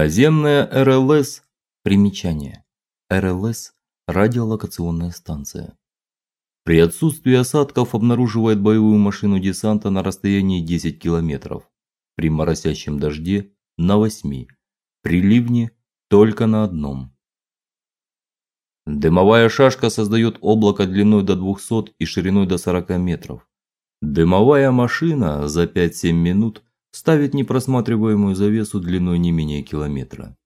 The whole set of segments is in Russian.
Наземная РЛС. Примечание. РЛС радиолокационная станция. При отсутствии осадков обнаруживает боевую машину десанта на расстоянии 10 километров, при моросящем дожде на 8, при ливне только на одном. Дымовая шашка создает облако длиной до 200 и шириной до 40 метров. Дымовая машина за 5-7 минут ставит непросматриваемую завесу длиной не менее километра.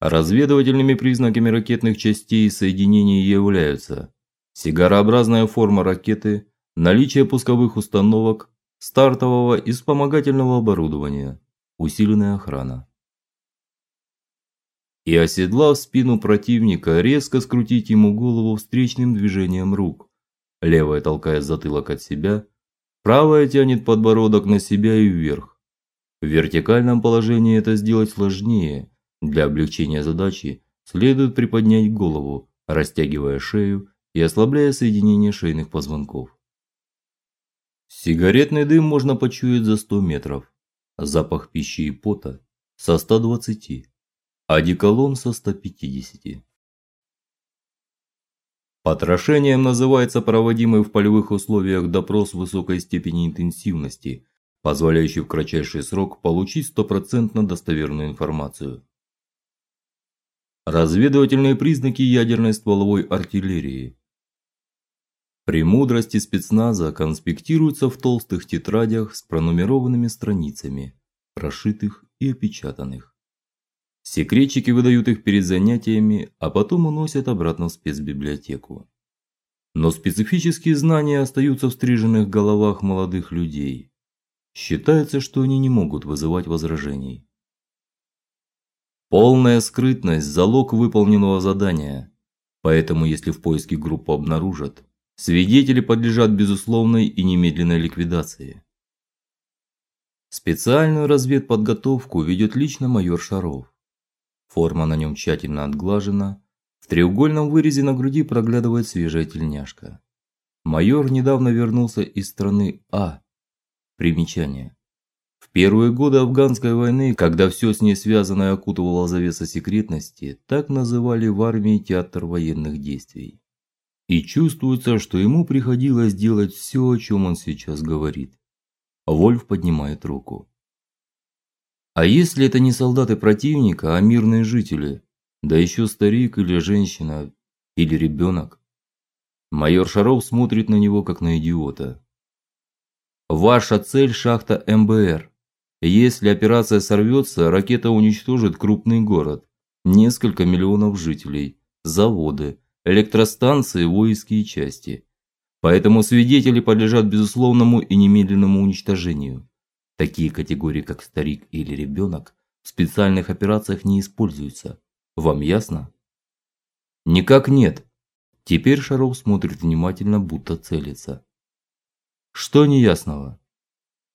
Разведывательными признаками ракетных частей соединений являются сигарообразная форма ракеты, наличие пусковых установок, стартового и вспомогательного оборудования, усиленная охрана. И оседлав спину противника, резко скрутить ему голову встречным движением рук. Левая толкает затылок от себя, правая тянет подбородок на себя и вверх. В вертикальном положении это сделать сложнее. Для облегчения задачи следует приподнять голову, растягивая шею и ослабляя соединение шейных позвонков. Сигаретный дым можно почуять за 100 метров, запах пищи и пота со 120, а деколон со 150. Потрошением называется проводимый в полевых условиях допрос высокой степени интенсивности, позволяющий в кратчайший срок получить стопроцентно достоверную информацию. Разведывательные признаки ядерной стволовой артиллерии. Премудрости спецназа конспектируются в толстых тетрадях с пронумерованными страницами, прошитых и опечатанных. Секретчики выдают их перед занятиями, а потом уносят обратно в спецбиблиотеку. Но специфические знания остаются в стриженных головах молодых людей. Считается, что они не могут вызывать возражений. Полная скрытность залог выполненного задания. Поэтому если в поиске группу обнаружат, свидетели подлежат безусловной и немедленной ликвидации. Специальную разведподготовку ведет лично майор Шаров. Форма на нем тщательно отглажена, в треугольном вырезе на груди проглядывает свежая тельняшка. Майор недавно вернулся из страны А. Примечание. В первые годы афганской войны, когда все с ней связанное окутывало завеса секретности, так называли в армии театр военных действий. И чувствуется, что ему приходилось делать все, о чем он сейчас говорит. Вольф поднимает руку. А если это не солдаты противника, а мирные жители, да еще старик или женщина или ребенок? Майор Шаров смотрит на него как на идиота. Ваша цель шахта МБР. Если операция сорвется, ракета уничтожит крупный город, несколько миллионов жителей, заводы, электростанции, воинские части. Поэтому свидетели подлежат безусловному и немедленному уничтожению. Такие категории, как старик или ребенок, в специальных операциях не используются. Вам ясно? Никак нет. Теперь Шаров смотрит внимательно, будто целится. Что неясного?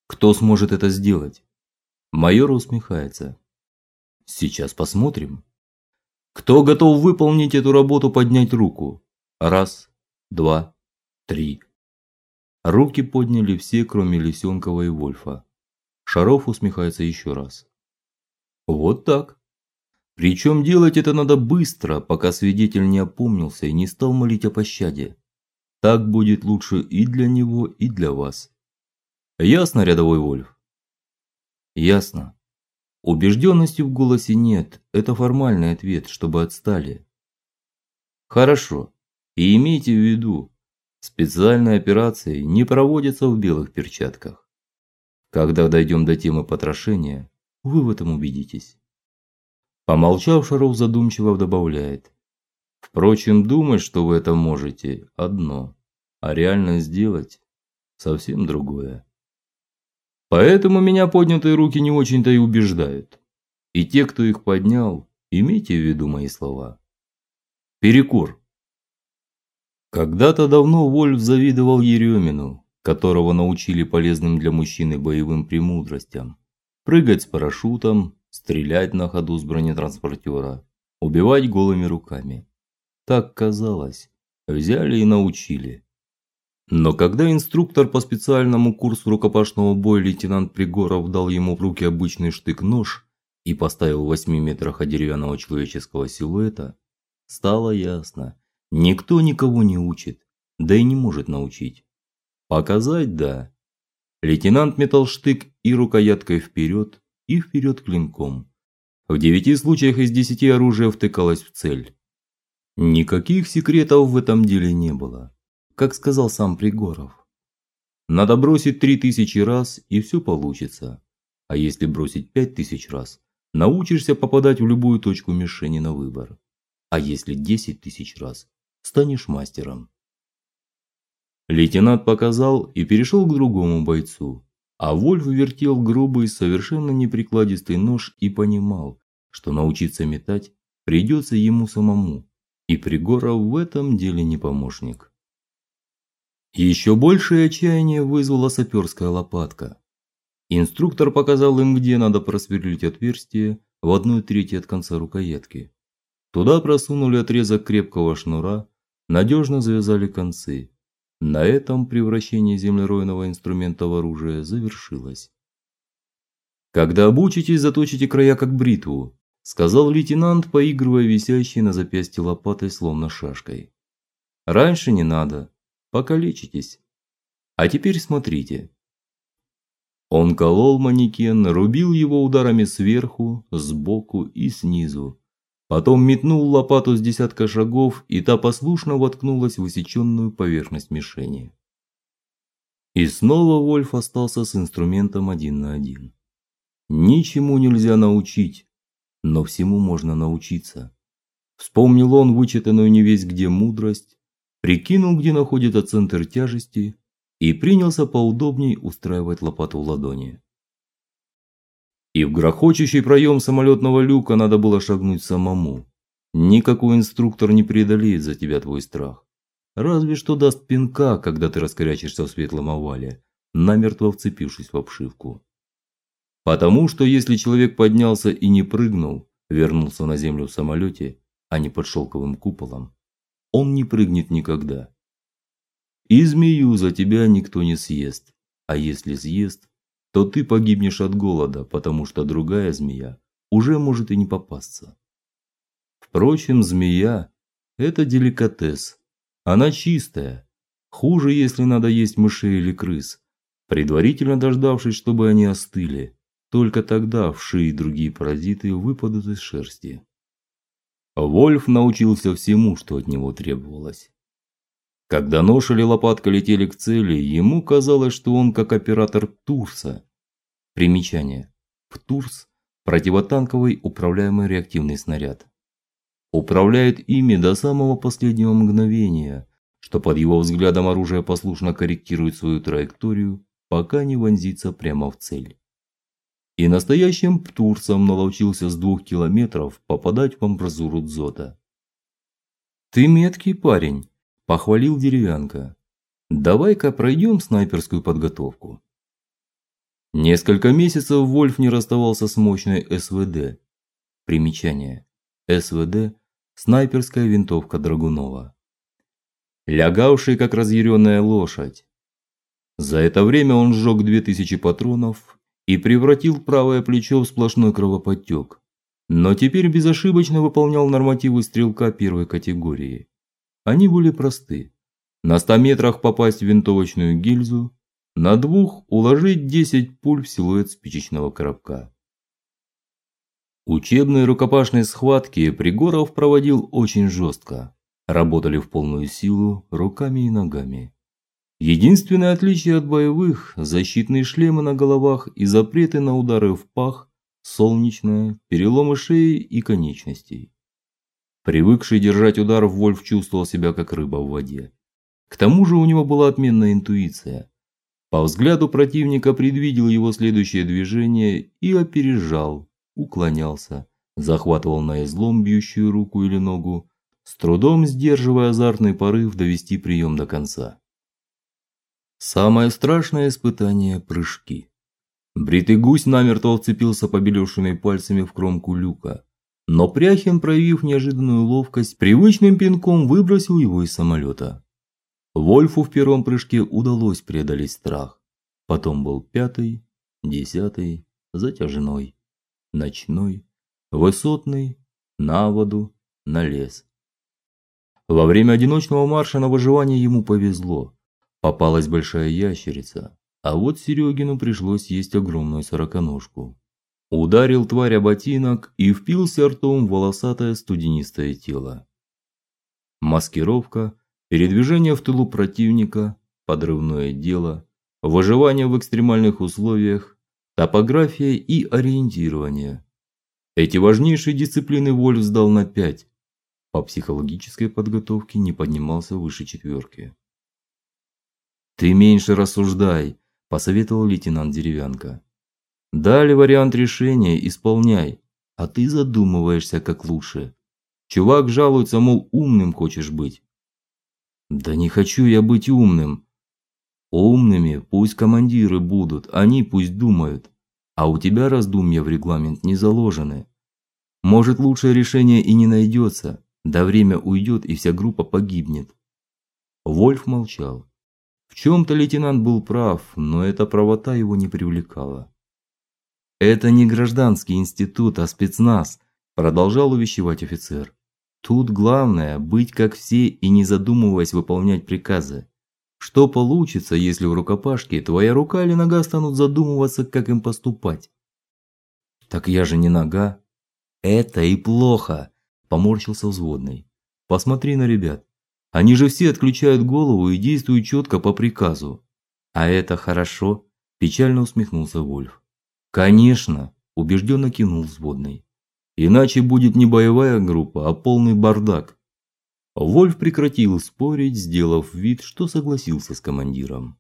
Кто сможет это сделать? Майор усмехается. Сейчас посмотрим. Кто готов выполнить эту работу, поднять руку? Раз, два, три. Руки подняли все, кроме Лисенкова и Вольфа. Шаров усмехается еще раз. Вот так. Причем делать это надо быстро, пока свидетель не опомнился и не стал молить о пощаде. Так будет лучше и для него, и для вас. Ясно, рядовой Вольф? Ясно. Убежденности в голосе нет, это формальный ответ, чтобы отстали. Хорошо. И имейте в виду, специальные операции не проводятся в белых перчатках. Когда дойдем до темы потрошения, вы в этом убедитесь. Помолчав, Шаров задумчиво добавляет: Впрочем, думать, что вы это можете, одно, а реально сделать совсем другое. Поэтому меня поднятые руки не очень-то и убеждают. И те, кто их поднял, имейте в виду мои слова. Перекур. Когда-то давно Вольф завидовал Еремину, которого научили полезным для мужчины боевым премудростям: прыгать с парашютом, стрелять на ходу с бронетранспортера, убивать голыми руками. Так казалось, взяли и научили. Но когда инструктор по специальному курсу рукопашного боя лейтенант Пригоров дал ему в руки обычный штык-нож, и поставил в восьми метрах от деревянного человеческого силуэта, стало ясно: никто никого не учит, да и не может научить. Показать да. Лейтенант метал штык и рукояткой вперед, и вперед клинком. В девяти случаях из десяти оружие втыкалось в цель. Никаких секретов в этом деле не было, как сказал сам Пригоров. Надо бросить три тысячи раз, и все получится. А если бросить пять тысяч раз, научишься попадать в любую точку мишени на выбор. А если десять тысяч раз, станешь мастером. Лейтенант показал и перешел к другому бойцу. А Вольф вертел грубый, совершенно неприкладистый нож и понимал, что научиться метать придется ему самому, и Пригоров в этом деле не помощник. Еще большее отчаяние вызвала саперская лопатка. Инструктор показал им, где надо просверлить отверстие в одной трети от конца рукоятки. Туда просунули отрезок крепкого шнура, надежно завязали концы. На этом превращение землеройного инструмента в оружие завершилось. Когда обучитесь, заточите края как бритву, сказал лейтенант, поигрывая висящей на запястье лопатой словно шашкой. Раньше не надо, покалечитесь. А теперь смотрите. Он колол манекен, рубил его ударами сверху, сбоку и снизу. Потом метнул лопату с десятка шагов, и та послушно воткнулась в высеченную поверхность мишени. И снова Вольф остался с инструментом один на один. Ничему нельзя научить, но всему можно научиться. Вспомнил он вычитанную не весь где мудрость, прикинул, где находится центр тяжести и принялся поудобней устраивать лопату в ладони. И в грохочущий проем самолетного люка надо было шагнуть самому. Никакой инструктор не преодолеет за тебя твой страх. Разве что даст пинка, когда ты раскорячишься в светлом овале, намертво вцепившись в обшивку. Потому что если человек поднялся и не прыгнул, вернулся на землю в самолете, а не под шелковым куполом, он не прыгнет никогда. И змею за тебя никто не съест, а если съест, то ты погибнешь от голода, потому что другая змея уже может и не попасться. Впрочем, змея это деликатес. Она чистая. Хуже, если надо есть мышей или крыс, предварительно дождавшись, чтобы они остыли. Только тогда вши и другие паразиты выпадут из шерсти. Вольф научился всему, что от него требовалось. Когда нож или лопатка летели к цели, ему казалось, что он как оператор Турса. Примечание: Птурс противотанковый управляемый реактивный снаряд. Управляет ими до самого последнего мгновения, что под его взглядом оружие послушно корректирует свою траекторию, пока не вонзится прямо в цель. И настоящим птурсом наловчился с двух километров попадать в амбразуру дзота. Ты меткий парень, похвалил деревянка. Давай-ка пройдем снайперскую подготовку. Несколько месяцев Вольф не расставался с мощной СВД. Примечание: СВД снайперская винтовка Драгунова. Лягавший как разъяренная лошадь. За это время он сжег две тысячи патронов и превратил правое плечо в сплошной кровоподтек. Но теперь безошибочно выполнял нормативы стрелка первой категории. Они были просты. На 100 метрах попасть в винтовочную гильзу, на двух уложить 10 пуль в силуэт спичечного коробка. Учебные рукопашные схватки Пригоров проводил очень жестко. Работали в полную силу руками и ногами. Единственное отличие от боевых защитные шлемы на головах и запреты на удары в пах, солнечное, переломы шеи и конечностей. Привыкший держать удар, Вольф чувствовал себя как рыба в воде. К тому же у него была отменная интуиция. По взгляду противника предвидел его следующее движение и опережал, уклонялся, захватывал на излом бьющую руку или ногу, с трудом сдерживая азартный порыв довести прием до конца. Самое страшное испытание прыжки. Бритый гусь намертво вцепился побелевшими пальцами в кромку люка. Но Пряхин, проявив неожиданную ловкость, привычным пинком выбросил его из самолета. Вольфу в первом прыжке удалось преодолеть страх. Потом был пятый, десятый, затяжной. ночной, высотный, на воду, на лес. Во время одиночного марша на выживание ему повезло. Попалась большая ящерица, а вот Серегину пришлось есть огромную сороконожку. Ударил тварь о ботинок и впился ртом в волосатое студенистое тело. Маскировка, передвижение в тылу противника, подрывное дело, выживание в экстремальных условиях, топография и ориентирование. Эти важнейшие дисциплины Вольф сдал на пять. По психологической подготовке не поднимался выше четверки. Ты меньше рассуждай, посоветовал лейтенант Деревянко. Дали вариант решения, исполняй, а ты задумываешься, как лучше. Чувак жалуется, мол, умным хочешь быть. Да не хочу я быть умным. Умными пусть командиры будут, они пусть думают. А у тебя раздумья в регламент не заложены. Может, лучшее решение и не найдется, да время уйдет и вся группа погибнет. Вольф молчал. В чем то лейтенант был прав, но эта правота его не привлекала. Это не гражданский институт, а спецназ, продолжал увещевать офицер. Тут главное быть как все и не задумываясь выполнять приказы. Что получится, если в рукопашке твоя рука или нога станут задумываться, как им поступать? Так я же не нога. Это и плохо, поморщился взводный. Посмотри на ребят. Они же все отключают голову и действуют четко по приказу. А это хорошо, печально усмехнулся Вольф. Конечно, убежденно кинул взводный. Иначе будет не боевая группа, а полный бардак. Вольф прекратил спорить, сделав вид, что согласился с командиром.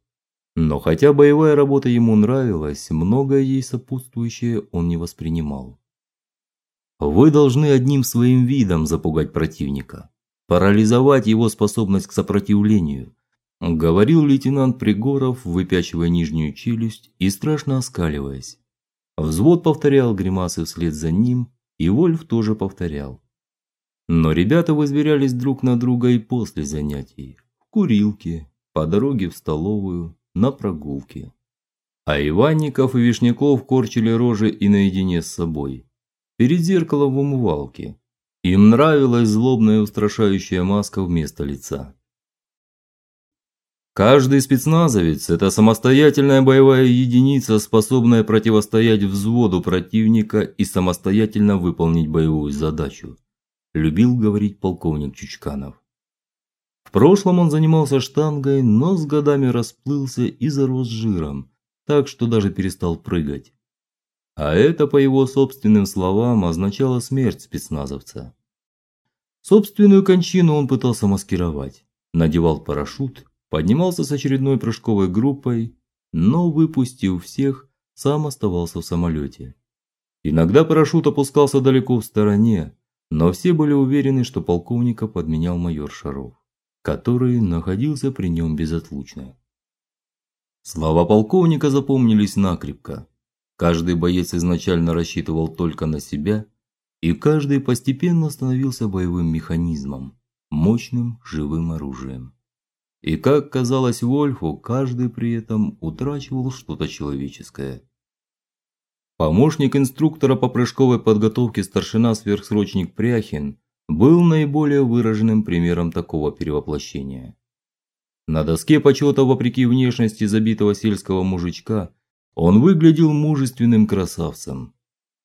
Но хотя боевая работа ему нравилась, многое ей сопутствующее он не воспринимал. Вы должны одним своим видом запугать противника, парализовать его способность к сопротивлению, говорил лейтенант Пригоров, выпячивая нижнюю челюсть и страшно оскаливаясь. Взвод повторял гримасы вслед за ним, и Вольф тоже повторял. Но ребята возверялись друг на друга и после занятий, в курилке, по дороге в столовую, на прогулке. А Иванников и Вишняков корчили рожи и наедине с собой, перед зеркалом в умывалке. Им нравилась злобная устрашающая маска вместо лица. Каждый спецназовец это самостоятельная боевая единица, способная противостоять взводу противника и самостоятельно выполнить боевую задачу, любил говорить полковник Чучканов. В прошлом он занимался штангой, но с годами расплылся и зарос жиром, так что даже перестал прыгать. А это, по его собственным словам, означало смерть спецназовца. Собственную кончину он пытался маскировать. Надевал парашют поднимался с очередной прыжковой группой, но выпустив всех, сам оставался в самолете. Иногда парашют опускался далеко в стороне, но все были уверены, что полковника подменял майор Шаров, который находился при нем безотлучно. Слова полковника запомнились накрепко. Каждый боец изначально рассчитывал только на себя, и каждый постепенно становился боевым механизмом, мощным живым оружием. И как казалось Вольфу, каждый при этом утрачивал что-то человеческое. Помощник инструктора по прыжковой подготовке старшина-сверхсрочник Пряхин был наиболее выраженным примером такого перевоплощения. На доске почета, вопреки внешности забитого сельского мужичка, он выглядел мужественным красавцем.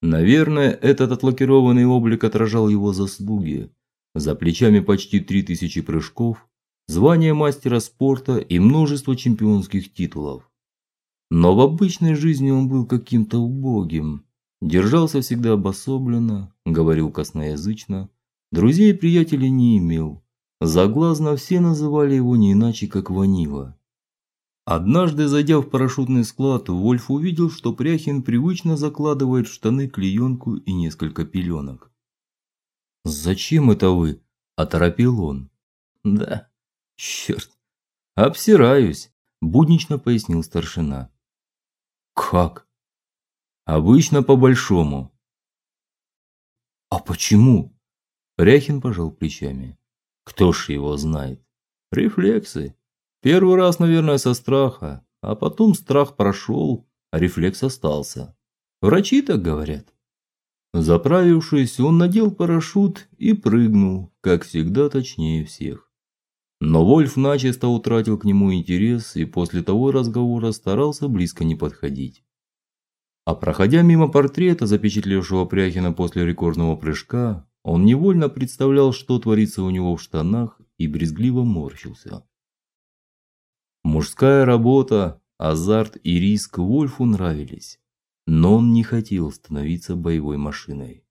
Наверное, этот отлакированный облик отражал его заслуги. За плечами почти три тысячи прыжков, звание мастера спорта и множество чемпионских титулов. Но в обычной жизни он был каким-то убогим, держался всегда обособленно, говорил косноязычно, друзей и приятелей не имел. Заглазно все называли его не иначе, как Ванила. Однажды, зайдя в парашютный склад, Вольф увидел, что Пряхин привычно закладывает в штаны клеенку и несколько пеленок. "Зачем это вы?" оторопел он. "Да, Черт, обсираюсь, буднично пояснил старшина. Как? Обычно по-большому. А почему? Ряхин пожал плечами. Кто ж его знает? Рефлексы. Первый раз, наверное, со страха, а потом страх прошел, а рефлекс остался. Врачи так говорят. Заправившись, он надел парашют и прыгнул, как всегда, точнее всех. Но Вольф начисто утратил к нему интерес и после того разговора старался близко не подходить. А проходя мимо портрета, запечатлевшего Пряхина после рекордного прыжка, он невольно представлял, что творится у него в штанах, и брезгливо морщился. Мужская работа, азарт и риск Вольфу нравились, но он не хотел становиться боевой машиной.